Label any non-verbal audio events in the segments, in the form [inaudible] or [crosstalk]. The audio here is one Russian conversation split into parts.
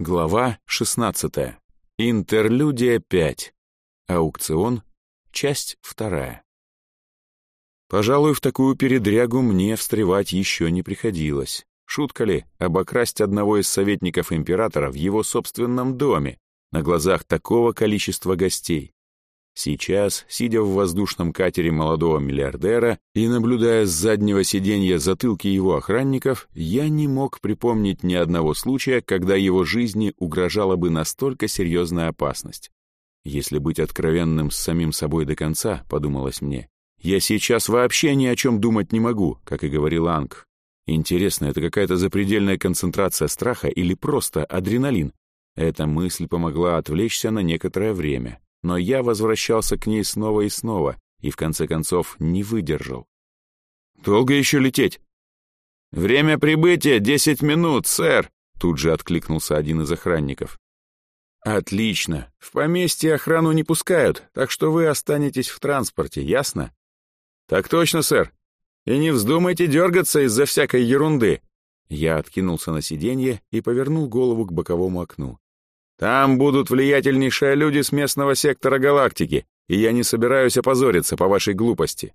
Глава 16. Интерлюдия 5. Аукцион. Часть 2. Пожалуй, в такую передрягу мне встревать еще не приходилось. Шутка ли, обокрасть одного из советников императора в его собственном доме, на глазах такого количества гостей? Сейчас, сидя в воздушном катере молодого миллиардера и наблюдая с заднего сиденья затылки его охранников, я не мог припомнить ни одного случая, когда его жизни угрожала бы настолько серьезная опасность. Если быть откровенным с самим собой до конца, подумалось мне, я сейчас вообще ни о чем думать не могу, как и говорил Анг. Интересно, это какая-то запредельная концентрация страха или просто адреналин? Эта мысль помогла отвлечься на некоторое время но я возвращался к ней снова и снова и в конце концов не выдержал. «Долго еще лететь?» «Время прибытия — десять минут, сэр!» Тут же откликнулся один из охранников. «Отлично. В поместье охрану не пускают, так что вы останетесь в транспорте, ясно?» «Так точно, сэр. И не вздумайте дергаться из-за всякой ерунды!» Я откинулся на сиденье и повернул голову к боковому окну. Там будут влиятельнейшие люди с местного сектора галактики, и я не собираюсь опозориться по вашей глупости».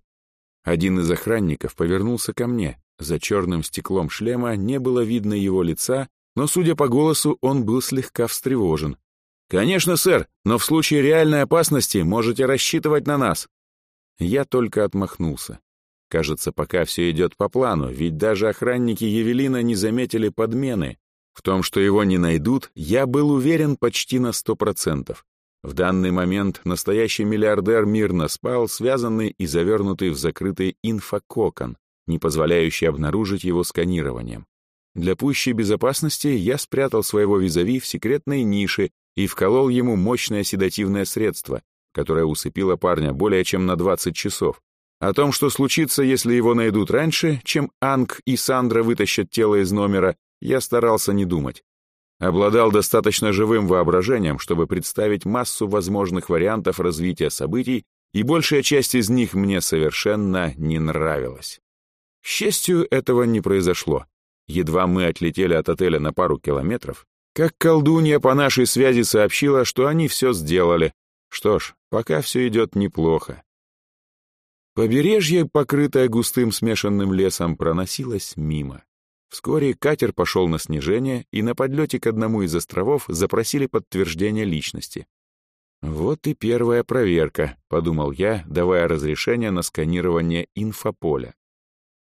Один из охранников повернулся ко мне. За черным стеклом шлема не было видно его лица, но, судя по голосу, он был слегка встревожен. «Конечно, сэр, но в случае реальной опасности можете рассчитывать на нас». Я только отмахнулся. Кажется, пока все идет по плану, ведь даже охранники Евелина не заметили подмены, в том, что его не найдут, я был уверен почти на сто процентов. В данный момент настоящий миллиардер мирно спал, связанный и завернутый в закрытый инфококон, не позволяющий обнаружить его сканированием. Для пущей безопасности я спрятал своего визави в секретной нише и вколол ему мощное седативное средство, которое усыпило парня более чем на 20 часов. О том, что случится, если его найдут раньше, чем Анг и Сандра вытащат тело из номера, я старался не думать. Обладал достаточно живым воображением, чтобы представить массу возможных вариантов развития событий, и большая часть из них мне совершенно не нравилась. К счастью, этого не произошло. Едва мы отлетели от отеля на пару километров, как колдунья по нашей связи сообщила, что они все сделали. Что ж, пока все идет неплохо. Побережье, покрытое густым смешанным лесом, проносилось мимо. Вскоре катер пошел на снижение, и на подлете к одному из островов запросили подтверждение личности. «Вот и первая проверка», — подумал я, давая разрешение на сканирование инфополя.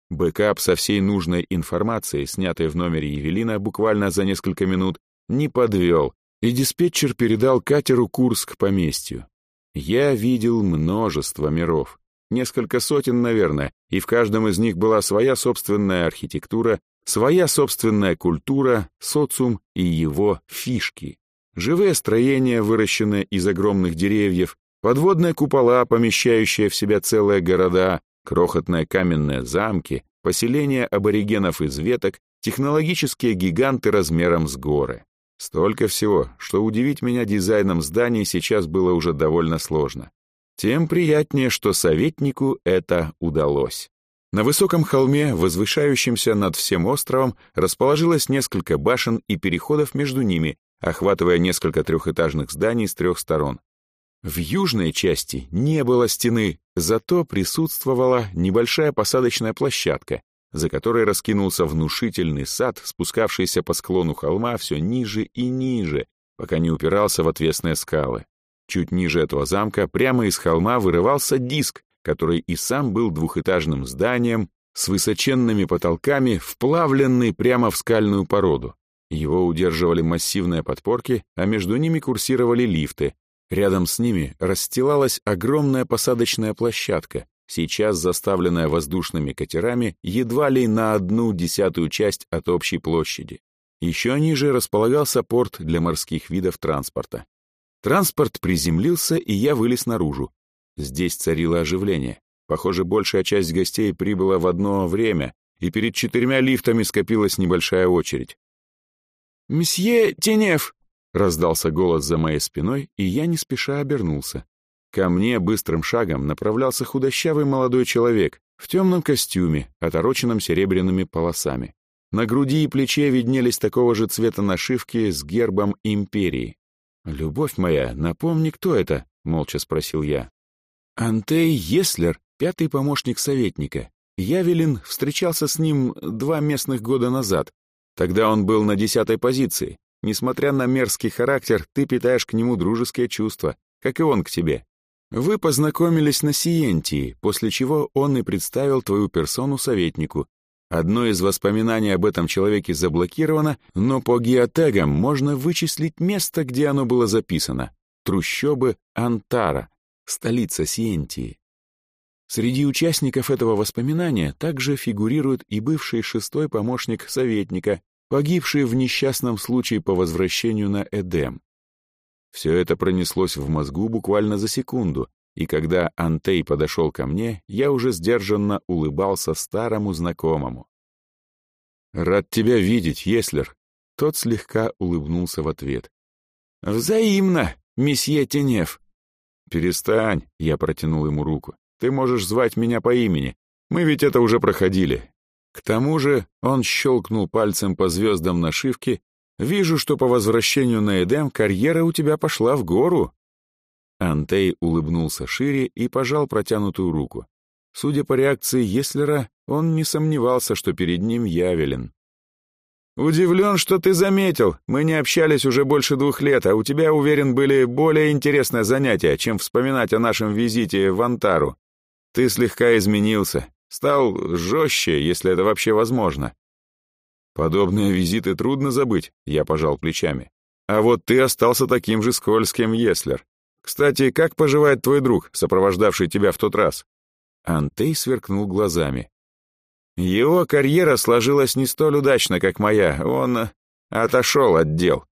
Бэкап со всей нужной информацией, снятой в номере Евелина буквально за несколько минут, не подвел, и диспетчер передал катеру курс к поместью. Я видел множество миров, несколько сотен, наверное, и в каждом из них была своя собственная архитектура, Своя собственная культура, социум и его фишки. Живые строения, выращенные из огромных деревьев, подводные купола, помещающие в себя целые города, крохотные каменные замки, поселения аборигенов из веток, технологические гиганты размером с горы. Столько всего, что удивить меня дизайном зданий сейчас было уже довольно сложно. Тем приятнее, что советнику это удалось. На высоком холме, возвышающемся над всем островом, расположилось несколько башен и переходов между ними, охватывая несколько трехэтажных зданий с трех сторон. В южной части не было стены, зато присутствовала небольшая посадочная площадка, за которой раскинулся внушительный сад, спускавшийся по склону холма все ниже и ниже, пока не упирался в отвесные скалы. Чуть ниже этого замка, прямо из холма, вырывался диск, который и сам был двухэтажным зданием с высоченными потолками, вплавленный прямо в скальную породу. Его удерживали массивные подпорки, а между ними курсировали лифты. Рядом с ними расстилалась огромная посадочная площадка, сейчас заставленная воздушными катерами едва ли на одну десятую часть от общей площади. Еще ниже располагался порт для морских видов транспорта. Транспорт приземлился, и я вылез наружу, Здесь царило оживление. Похоже, большая часть гостей прибыла в одно время, и перед четырьмя лифтами скопилась небольшая очередь. «Месье Тенев!» — раздался голос за моей спиной, и я не спеша обернулся. Ко мне быстрым шагом направлялся худощавый молодой человек в темном костюме, отороченном серебряными полосами. На груди и плече виднелись такого же цвета нашивки с гербом империи. «Любовь моя, напомни, кто это?» — молча спросил я. «Антей Еслер, пятый помощник советника. Явелин встречался с ним два местных года назад. Тогда он был на десятой позиции. Несмотря на мерзкий характер, ты питаешь к нему дружеское чувство, как и он к тебе. Вы познакомились на Сиентии, после чего он и представил твою персону советнику. Одно из воспоминаний об этом человеке заблокировано, но по геотегам можно вычислить место, где оно было записано. Трущобы Антара, столица Сиентии. Среди участников этого воспоминания также фигурирует и бывший шестой помощник советника, погибший в несчастном случае по возвращению на Эдем. Все это пронеслось в мозгу буквально за секунду, и когда Антей подошел ко мне, я уже сдержанно улыбался старому знакомому. «Рад тебя видеть, Еслер!» Тот слегка улыбнулся в ответ. «Взаимно, месье Тенев!» «Перестань!» — я протянул ему руку. «Ты можешь звать меня по имени. Мы ведь это уже проходили. К тому же он щелкнул пальцем по звездам нашивки Вижу, что по возвращению на Эдем карьера у тебя пошла в гору». Антей улыбнулся шире и пожал протянутую руку. Судя по реакции Еслера, он не сомневался, что перед ним Явелин. «Удивлен, что ты заметил. Мы не общались уже больше двух лет, а у тебя, уверен, были более интересные занятия, чем вспоминать о нашем визите в Антару. Ты слегка изменился, стал жестче, если это вообще возможно. Подобные визиты трудно забыть, я пожал плечами. А вот ты остался таким же скользким, Еслер. Кстати, как поживает твой друг, сопровождавший тебя в тот раз? Антей сверкнул глазами. Его карьера сложилась не столь удачно, как моя. Он отошел от дел.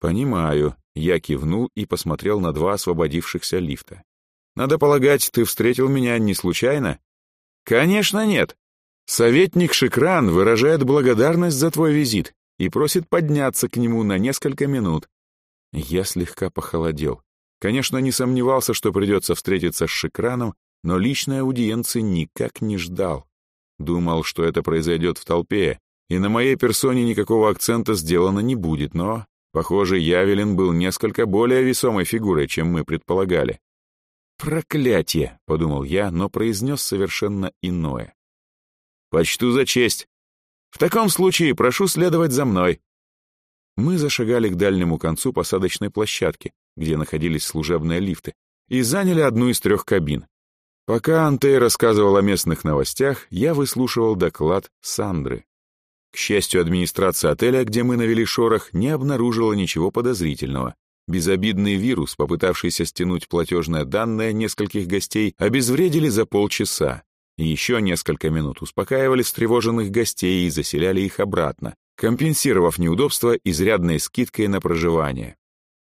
Понимаю. Я кивнул и посмотрел на два освободившихся лифта. Надо полагать, ты встретил меня не случайно? Конечно, нет. Советник Шикран выражает благодарность за твой визит и просит подняться к нему на несколько минут. Я слегка похолодел. Конечно, не сомневался, что придется встретиться с Шикраном, но личной аудиенции никак не ждал. Думал, что это произойдет в толпе, и на моей персоне никакого акцента сделано не будет, но, похоже, Явелин был несколько более весомой фигурой, чем мы предполагали. «Проклятие!» — подумал я, но произнес совершенно иное. Почту за честь. В таком случае прошу следовать за мной. Мы зашагали к дальнему концу посадочной площадки, где находились служебные лифты, и заняли одну из трех кабин. Пока Антей рассказывал о местных новостях, я выслушивал доклад Сандры. К счастью, администрация отеля, где мы навели шорох, не обнаружила ничего подозрительного. Безобидный вирус, попытавшийся стянуть платежные данные нескольких гостей, обезвредили за полчаса. Еще несколько минут успокаивали встревоженных гостей и заселяли их обратно, компенсировав неудобства изрядной скидкой на проживание.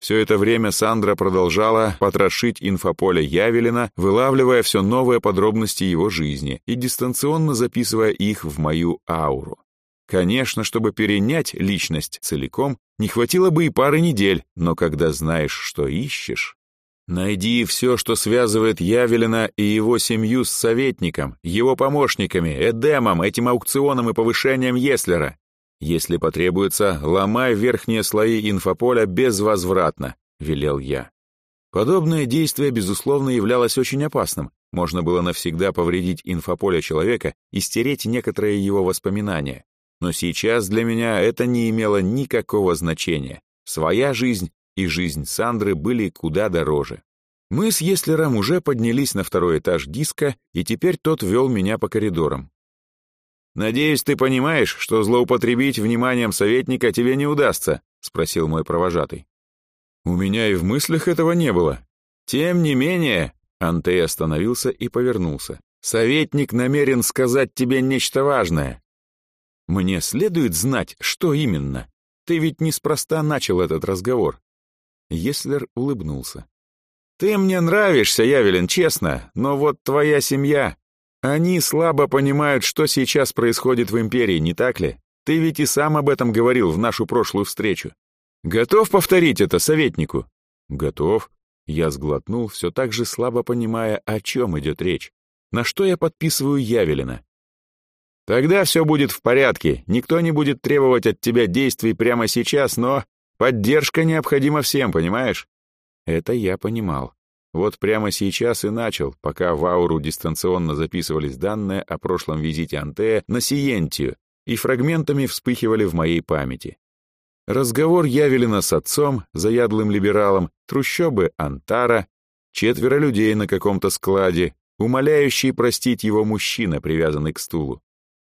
Все это время Сандра продолжала потрошить инфополе Явелина, вылавливая все новые подробности его жизни и дистанционно записывая их в мою ауру. Конечно, чтобы перенять личность целиком, не хватило бы и пары недель, но когда знаешь, что ищешь... Найди все, что связывает Явелина и его семью с советником, его помощниками, Эдемом, этим аукционом и повышением Еслера. Если потребуется, ломай верхние слои инфополя безвозвратно, велел я. Подобное действие, безусловно, являлось очень опасным. Можно было навсегда повредить инфополе человека и стереть некоторые его воспоминания. Но сейчас для меня это не имело никакого значения. Своя жизнь и жизнь Сандры были куда дороже. Мы с Еслером уже поднялись на второй этаж диска, и теперь тот вел меня по коридорам. «Надеюсь, ты понимаешь, что злоупотребить вниманием советника тебе не удастся?» — спросил мой провожатый. «У меня и в мыслях этого не было. Тем не менее...» Антей остановился и повернулся. «Советник намерен сказать тебе нечто важное. Мне следует знать, что именно. Ты ведь неспроста начал этот разговор. Еслер улыбнулся. «Ты мне нравишься, Явелин, честно, но вот твоя семья... Они слабо понимают, что сейчас происходит в Империи, не так ли? Ты ведь и сам об этом говорил в нашу прошлую встречу. Готов повторить это советнику?» «Готов». Я сглотнул, все так же слабо понимая, о чем идет речь. На что я подписываю Явелина? Тогда все будет в порядке, никто не будет требовать от тебя действий прямо сейчас, но поддержка необходима всем, понимаешь? Это я понимал. Вот прямо сейчас и начал, пока в ауру дистанционно записывались данные о прошлом визите Антея на Сиентию и фрагментами вспыхивали в моей памяти. Разговор Явелина с отцом, заядлым либералом, трущобы Антара, четверо людей на каком-то складе, умоляющий простить его мужчина, привязанный к стулу.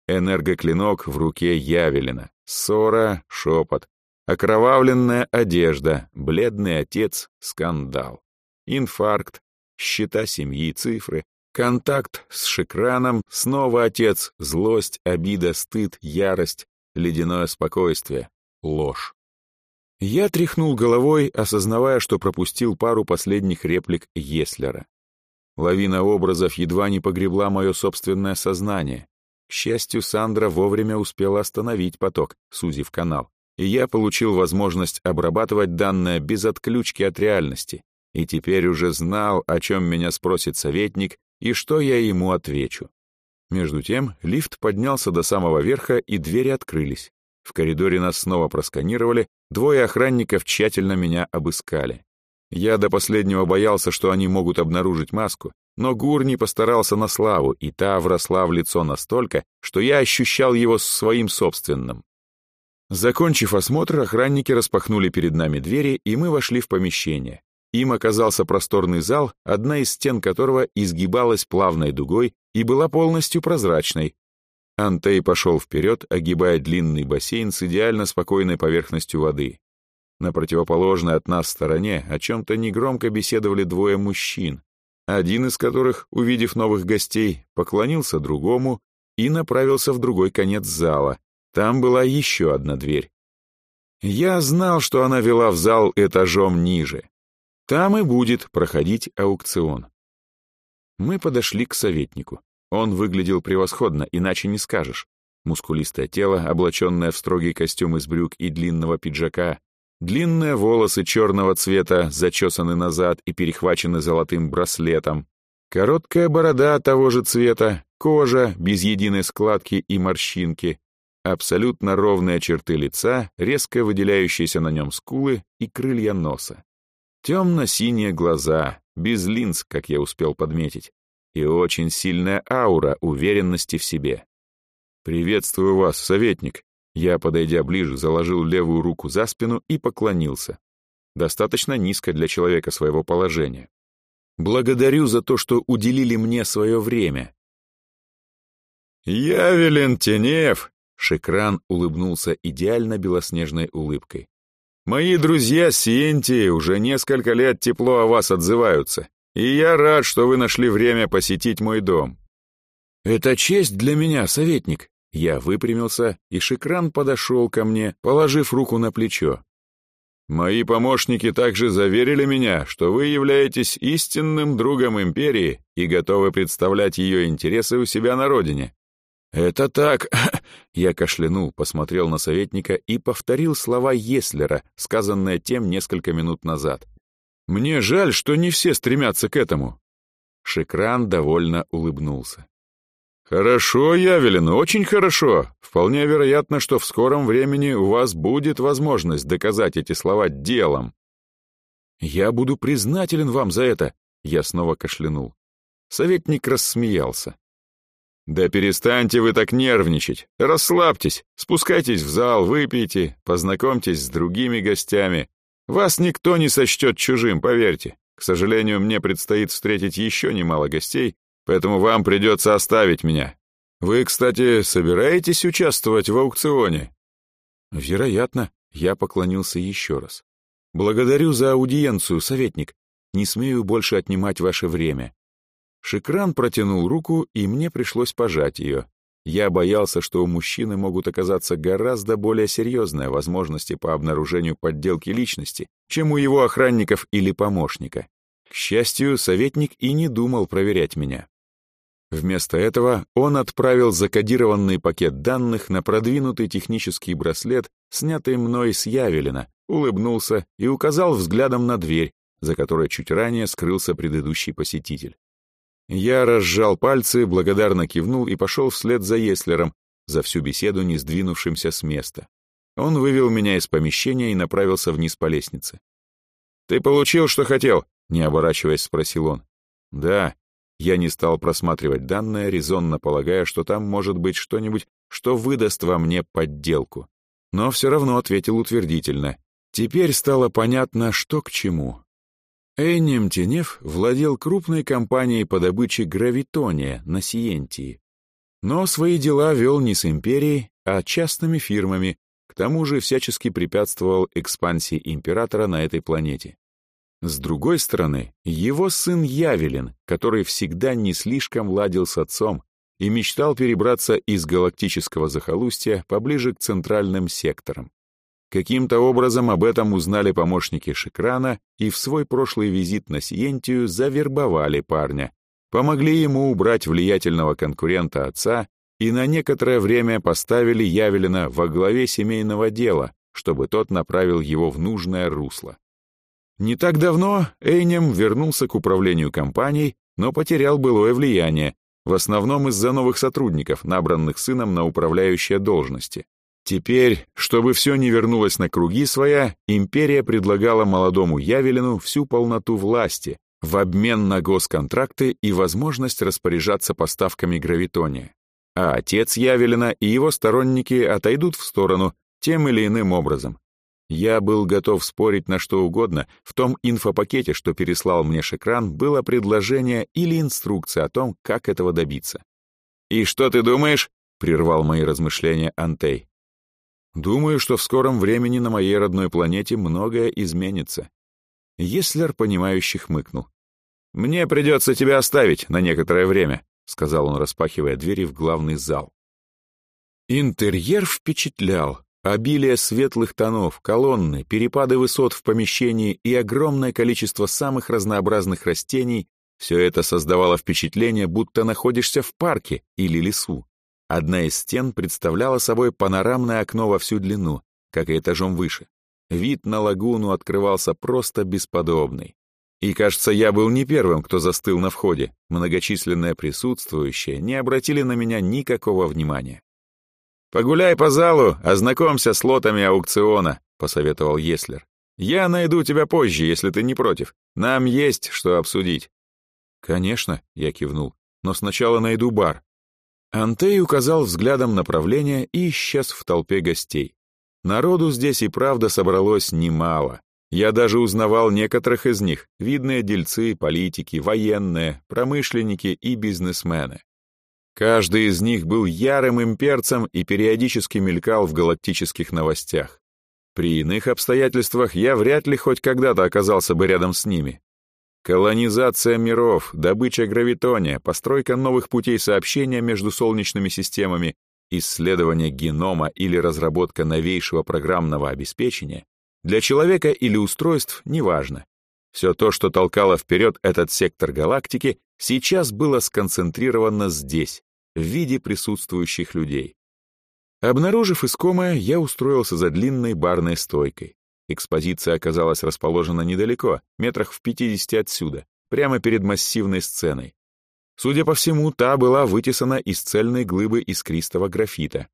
Энергоклинок в руке Явелина, ссора, шепот, окровавленная одежда, бледный отец, скандал инфаркт, счета семьи, цифры, контакт с шекраном, снова отец, злость, обида, стыд, ярость, ледяное спокойствие, ложь. Я тряхнул головой, осознавая, что пропустил пару последних реплик Еслера. Лавина образов едва не погребла мое собственное сознание. К счастью, Сандра вовремя успела остановить поток, сузив канал, и я получил возможность обрабатывать данные без отключки от реальности, и теперь уже знал, о чем меня спросит советник и что я ему отвечу. Между тем лифт поднялся до самого верха, и двери открылись. В коридоре нас снова просканировали, двое охранников тщательно меня обыскали. Я до последнего боялся, что они могут обнаружить маску, но Гурни постарался на славу, и та вросла в лицо настолько, что я ощущал его своим собственным. Закончив осмотр, охранники распахнули перед нами двери, и мы вошли в помещение. Им оказался просторный зал, одна из стен которого изгибалась плавной дугой и была полностью прозрачной. Антей пошел вперед, огибая длинный бассейн с идеально спокойной поверхностью воды. На противоположной от нас стороне о чем-то негромко беседовали двое мужчин, один из которых, увидев новых гостей, поклонился другому и направился в другой конец зала. Там была еще одна дверь. Я знал, что она вела в зал этажом ниже. Там и будет проходить аукцион. Мы подошли к советнику. Он выглядел превосходно, иначе не скажешь. Мускулистое тело, облаченное в строгий костюм из брюк и длинного пиджака, длинные волосы черного цвета зачесаны назад и перехвачены золотым браслетом, короткая борода того же цвета, кожа без единой складки и морщинки, абсолютно ровные черты лица, резко выделяющиеся на нем скулы и крылья носа. Темно-синие глаза, без линз, как я успел подметить, и очень сильная аура уверенности в себе. «Приветствую вас, советник!» Я, подойдя ближе, заложил левую руку за спину и поклонился. Достаточно низко для человека своего положения. «Благодарю за то, что уделили мне свое время». «Я Велентенев!» Шекран улыбнулся идеально белоснежной улыбкой. Мои друзья Сиентии уже несколько лет тепло о вас отзываются, и я рад, что вы нашли время посетить мой дом. Это честь для меня, советник. Я выпрямился, и Шикран подошел ко мне, положив руку на плечо. Мои помощники также заверили меня, что вы являетесь истинным другом империи и готовы представлять ее интересы у себя на родине. «Это так...» [laughs] Я кашлянул, посмотрел на советника и повторил слова Еслера, сказанные тем несколько минут назад. «Мне жаль, что не все стремятся к этому». Шекран довольно улыбнулся. «Хорошо, Явелин, очень хорошо. Вполне вероятно, что в скором времени у вас будет возможность доказать эти слова делом». «Я буду признателен вам за это», — я снова кашлянул. Советник рассмеялся. «Да перестаньте вы так нервничать. Расслабьтесь, спускайтесь в зал, выпейте, познакомьтесь с другими гостями. Вас никто не сочтет чужим, поверьте. К сожалению, мне предстоит встретить еще немало гостей, поэтому вам придется оставить меня. Вы, кстати, собираетесь участвовать в аукционе?» «Вероятно», — я поклонился еще раз. «Благодарю за аудиенцию, советник. Не смею больше отнимать ваше время. Шикран протянул руку, и мне пришлось пожать ее. Я боялся, что у мужчины могут оказаться гораздо более серьезные возможности по обнаружению подделки личности, чем у его охранников или помощника. К счастью, советник и не думал проверять меня. Вместо этого он отправил закодированный пакет данных на продвинутый технический браслет, снятый мной с Явелина, улыбнулся и указал взглядом на дверь, за которой чуть ранее скрылся предыдущий посетитель. Я разжал пальцы, благодарно кивнул и пошел вслед за Еслером, за всю беседу не сдвинувшимся с места. Он вывел меня из помещения и направился вниз по лестнице. «Ты получил, что хотел?» — не оборачиваясь, спросил он. «Да». Я не стал просматривать данные, резонно полагая, что там может быть что-нибудь, что выдаст во мне подделку. Но все равно ответил утвердительно. Теперь стало понятно, что к чему. Эйнем Тенев владел крупной компанией по добыче гравитония на Сиентии. Но свои дела вел не с империей, а частными фирмами, к тому же всячески препятствовал экспансии императора на этой планете. С другой стороны, его сын Явелин, который всегда не слишком ладил с отцом и мечтал перебраться из галактического захолустья поближе к центральным секторам. Каким-то образом об этом узнали помощники Шикрана и в свой прошлый визит на Сиентию завербовали парня, помогли ему убрать влиятельного конкурента отца и на некоторое время поставили Явелина во главе семейного дела, чтобы тот направил его в нужное русло. Не так давно Эйнем вернулся к управлению компанией, но потерял былое влияние, в основном из-за новых сотрудников, набранных сыном на управляющие должности. Теперь, чтобы все не вернулось на круги своя, империя предлагала молодому Явелину всю полноту власти в обмен на госконтракты и возможность распоряжаться поставками гравитония. А отец Явелина и его сторонники отойдут в сторону тем или иным образом. Я был готов спорить на что угодно, в том инфопакете, что переслал мне Шекран, было предложение или инструкция о том, как этого добиться. «И что ты думаешь?» — прервал мои размышления Антей. «Думаю, что в скором времени на моей родной планете многое изменится». Еслер, понимающе хмыкнул. «Мне придется тебя оставить на некоторое время», — сказал он, распахивая двери в главный зал. Интерьер впечатлял. Обилие светлых тонов, колонны, перепады высот в помещении и огромное количество самых разнообразных растений — все это создавало впечатление, будто находишься в парке или лесу. Одна из стен представляла собой панорамное окно во всю длину, как и этажом выше. Вид на лагуну открывался просто бесподобный. И, кажется, я был не первым, кто застыл на входе. Многочисленные присутствующие не обратили на меня никакого внимания. «Погуляй по залу, ознакомься с лотами аукциона», — посоветовал Еслер. «Я найду тебя позже, если ты не против. Нам есть что обсудить». «Конечно», — я кивнул, — «но сначала найду бар». Антей указал взглядом направление и исчез в толпе гостей. Народу здесь и правда собралось немало. Я даже узнавал некоторых из них, видные дельцы, политики, военные, промышленники и бизнесмены. Каждый из них был ярым имперцем и периодически мелькал в галактических новостях. При иных обстоятельствах я вряд ли хоть когда-то оказался бы рядом с ними. Колонизация миров, добыча гравитония, постройка новых путей сообщения между солнечными системами, исследование генома или разработка новейшего программного обеспечения для человека или устройств неважно. Все то, что толкало вперед этот сектор галактики, сейчас было сконцентрировано здесь, в виде присутствующих людей. Обнаружив искомое, я устроился за длинной барной стойкой. Экспозиция оказалась расположена недалеко, метрах в 50 отсюда, прямо перед массивной сценой. Судя по всему, та была вытесана из цельной глыбы искристого графита.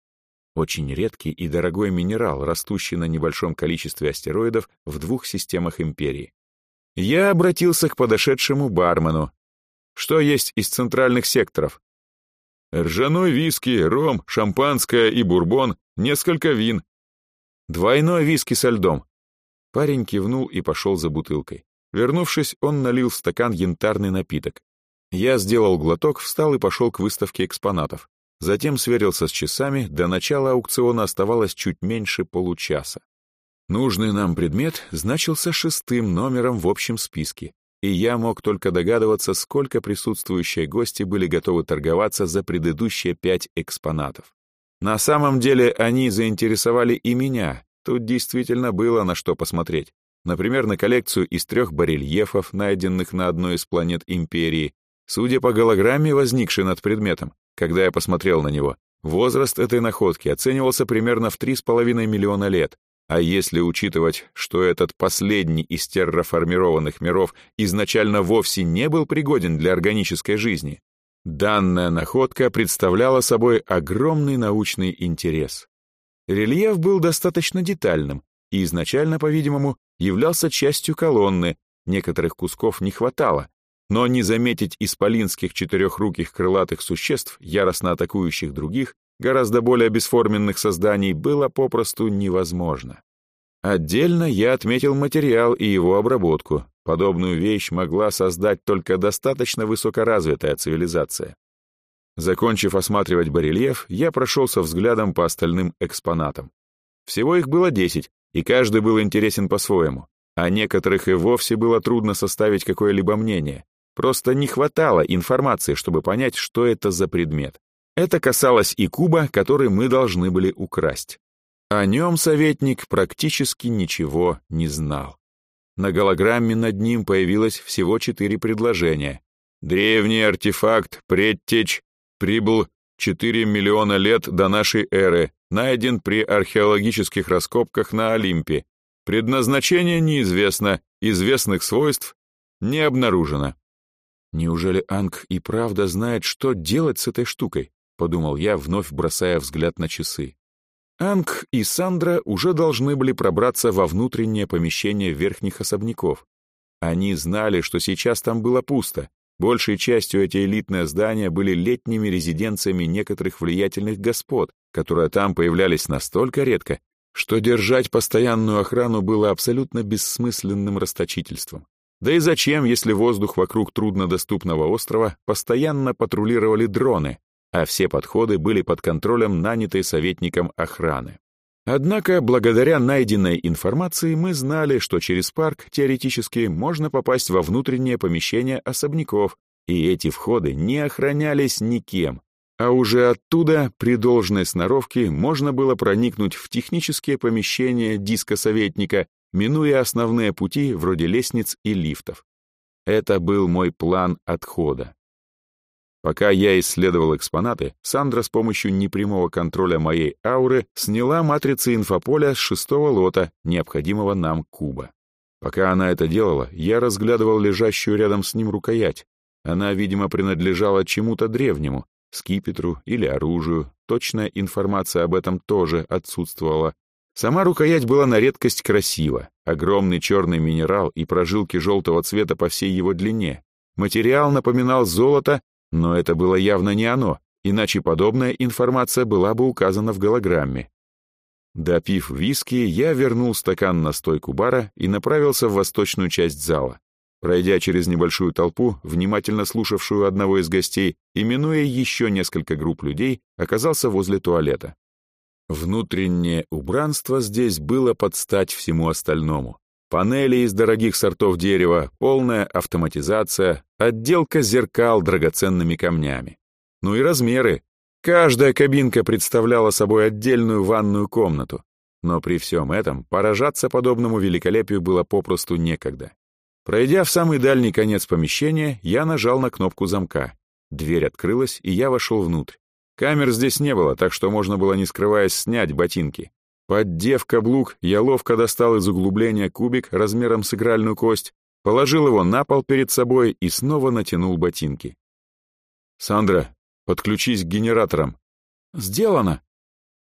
Очень редкий и дорогой минерал, растущий на небольшом количестве астероидов в двух системах Империи. Я обратился к подошедшему бармену. Что есть из центральных секторов? Ржаной виски, ром, шампанское и бурбон, несколько вин. Двойной виски со льдом. Парень кивнул и пошел за бутылкой. Вернувшись, он налил в стакан янтарный напиток. Я сделал глоток, встал и пошел к выставке экспонатов. Затем сверился с часами, до начала аукциона оставалось чуть меньше получаса. Нужный нам предмет значился шестым номером в общем списке и я мог только догадываться, сколько присутствующие гости были готовы торговаться за предыдущие пять экспонатов. На самом деле они заинтересовали и меня, тут действительно было на что посмотреть. Например, на коллекцию из трех барельефов, найденных на одной из планет Империи. Судя по голограмме, возникшей над предметом, когда я посмотрел на него, возраст этой находки оценивался примерно в 3,5 миллиона лет, а если учитывать, что этот последний из терраформированных миров изначально вовсе не был пригоден для органической жизни, Данная находка представляла собой огромный научный интерес. Рельеф был достаточно детальным и изначально, по-видимому, являлся частью колонны, некоторых кусков не хватало, но не заметить исполинских четырехруких крылатых существ, яростно атакующих других, гораздо более бесформенных созданий, было попросту невозможно. Отдельно я отметил материал и его обработку. Подобную вещь могла создать только достаточно высокоразвитая цивилизация. Закончив осматривать барельеф, я прошелся взглядом по остальным экспонатам. Всего их было десять, и каждый был интересен по-своему. а некоторых и вовсе было трудно составить какое-либо мнение. Просто не хватало информации, чтобы понять, что это за предмет. Это касалось и куба, который мы должны были украсть. О нем советник практически ничего не знал. На голограмме над ним появилось всего четыре предложения. Древний артефакт, предтечь, прибыл 4 миллиона лет до нашей эры, найден при археологических раскопках на Олимпе. Предназначение неизвестно, известных свойств не обнаружено. Неужели Анг и правда знает, что делать с этой штукой? Подумал я, вновь бросая взгляд на часы. Анг и Сандра уже должны были пробраться во внутреннее помещение верхних особняков. Они знали, что сейчас там было пусто. Большей частью эти элитные здания были летними резиденциями некоторых влиятельных господ, которые там появлялись настолько редко, что держать постоянную охрану было абсолютно бессмысленным расточительством. Да и зачем, если воздух вокруг труднодоступного острова постоянно патрулировали дроны, а все подходы были под контролем нанятой советником охраны. Однако, благодаря найденной информации, мы знали, что через парк теоретически можно попасть во внутреннее помещение особняков, и эти входы не охранялись никем, а уже оттуда, при должной сноровке, можно было проникнуть в технические помещения диска-советника, минуя основные пути вроде лестниц и лифтов. Это был мой план отхода. Пока я исследовал экспонаты, Сандра с помощью непрямого контроля моей ауры сняла матрицы инфополя с шестого лота, необходимого нам куба. Пока она это делала, я разглядывал лежащую рядом с ним рукоять. Она, видимо, принадлежала чему-то древнему, скипетру или оружию. Точная информация об этом тоже отсутствовала. Сама рукоять была на редкость красива. Огромный черный минерал и прожилки желтого цвета по всей его длине. Материал напоминал золото, но это было явно не оно, иначе подобная информация была бы указана в голограмме. Допив виски, я вернул стакан на стойку бара и направился в восточную часть зала. Пройдя через небольшую толпу, внимательно слушавшую одного из гостей, и минуя еще несколько групп людей, оказался возле туалета. Внутреннее убранство здесь было под стать всему остальному. Панели из дорогих сортов дерева, полная автоматизация, отделка зеркал драгоценными камнями. Ну и размеры. Каждая кабинка представляла собой отдельную ванную комнату. Но при всем этом поражаться подобному великолепию было попросту некогда. Пройдя в самый дальний конец помещения, я нажал на кнопку замка. Дверь открылась, и я вошел внутрь. Камер здесь не было, так что можно было, не скрываясь, снять ботинки. Поддев каблук, я ловко достал из углубления кубик размером с игральную кость, положил его на пол перед собой и снова натянул ботинки. «Сандра, подключись к генераторам». «Сделано».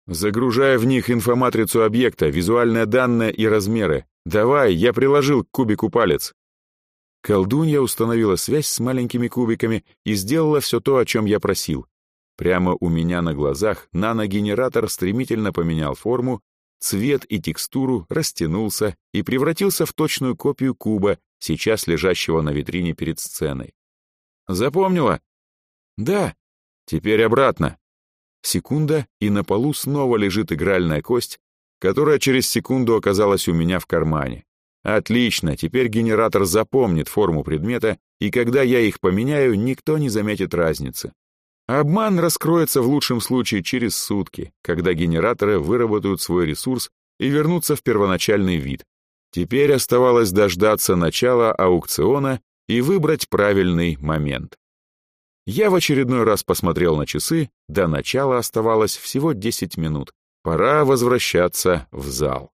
Загружая в них инфоматрицу объекта, визуальные данные и размеры. «Давай, я приложил к кубику палец». Колдунья установила связь с маленькими кубиками и сделала все то, о чем я просил. Прямо у меня на глазах наногенератор стремительно поменял форму цвет и текстуру растянулся и превратился в точную копию куба, сейчас лежащего на витрине перед сценой. Запомнила? Да. Теперь обратно. Секунда, и на полу снова лежит игральная кость, которая через секунду оказалась у меня в кармане. Отлично, теперь генератор запомнит форму предмета, и когда я их поменяю, никто не заметит разницы. Обман раскроется в лучшем случае через сутки, когда генераторы выработают свой ресурс и вернутся в первоначальный вид. Теперь оставалось дождаться начала аукциона и выбрать правильный момент. Я в очередной раз посмотрел на часы, до начала оставалось всего 10 минут. Пора возвращаться в зал.